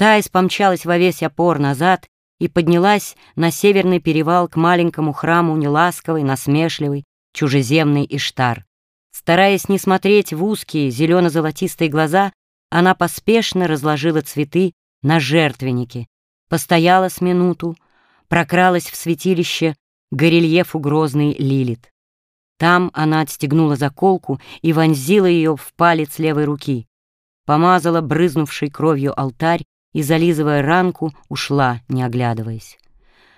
Таис помчалась во весь опор назад и поднялась на северный перевал к маленькому храму неласковой, насмешливой, чужеземной Иштар. Стараясь не смотреть в узкие зелено-золотистые глаза, она поспешно разложила цветы на жертвеннике, постояла с минуту, прокралась в святилище к горельефу грозный Лилит. Там она отстегнула заколку и вонзила ее в палец левой руки, помазала брызнувшей кровью алтарь и, зализывая ранку, ушла, не оглядываясь.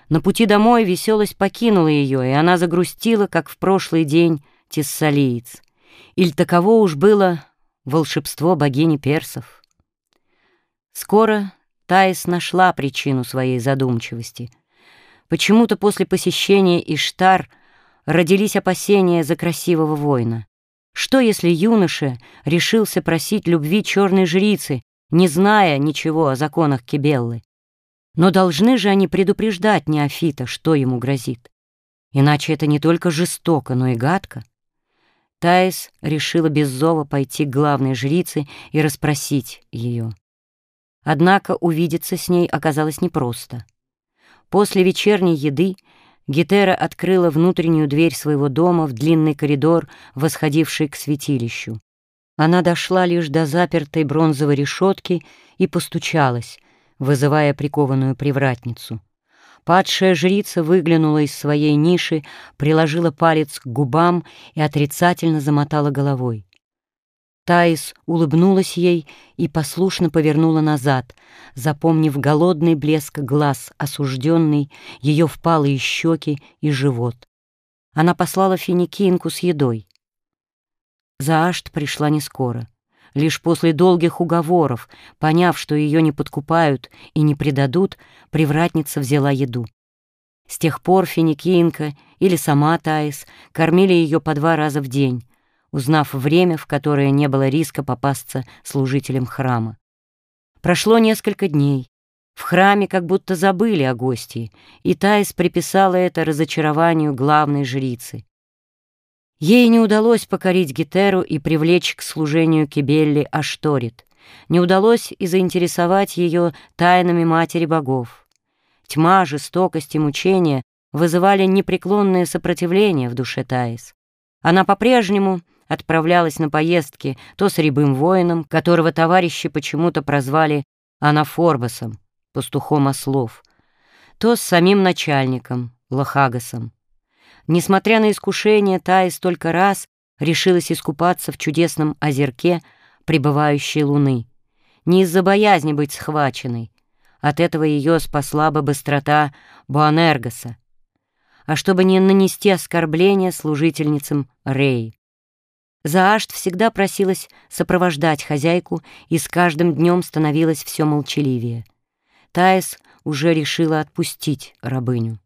На пути домой веселость покинула ее, и она загрустила, как в прошлый день тессалиец. Иль таково уж было волшебство богини персов. Скоро Таис нашла причину своей задумчивости. Почему-то после посещения Иштар родились опасения за красивого воина. Что, если юноша решился просить любви черной жрицы, не зная ничего о законах Кибеллы? Но должны же они предупреждать Неофита, что ему грозит. Иначе это не только жестоко, но и гадко. Таис решила без зова пойти к главной жрице и расспросить ее. Однако увидеться с ней оказалось непросто. После вечерней еды Гетера открыла внутреннюю дверь своего дома в длинный коридор, восходивший к святилищу. Она дошла лишь до запертой бронзовой решетки и постучалась, вызывая прикованную привратницу. Падшая жрица выглянула из своей ниши, приложила палец к губам и отрицательно замотала головой. Таис улыбнулась ей и послушно повернула назад, запомнив голодный блеск глаз, осужденный, ее впалые щеки и живот. Она послала финикинку с едой. Заашт пришла не скоро. Лишь после долгих уговоров, поняв, что ее не подкупают и не предадут, привратница взяла еду. С тех пор финикинка или сама Таис кормили ее по два раза в день, узнав время, в которое не было риска попасться служителям храма. Прошло несколько дней. В храме как будто забыли о гости, и Таис приписала это разочарованию главной жрицы. Ей не удалось покорить Гетеру и привлечь к служению Кибелли Ашторит. Не удалось и заинтересовать ее тайнами матери богов. Тьма, жестокость и мучения вызывали непреклонное сопротивление в душе Таис. Она по-прежнему отправлялась на поездки то с рябым воином, которого товарищи почему-то прозвали Анафорбасом, пастухом ослов, то с самим начальником, Лохагасом. Несмотря на искушение, Таис столько раз решилась искупаться в чудесном озерке пребывающей луны. Не из-за боязни быть схваченной. От этого ее спасла бы быстрота Буанергоса. А чтобы не нанести оскорбления служительницам Рей. Заашт всегда просилась сопровождать хозяйку и с каждым днем становилась все молчаливее. Таис уже решила отпустить рабыню.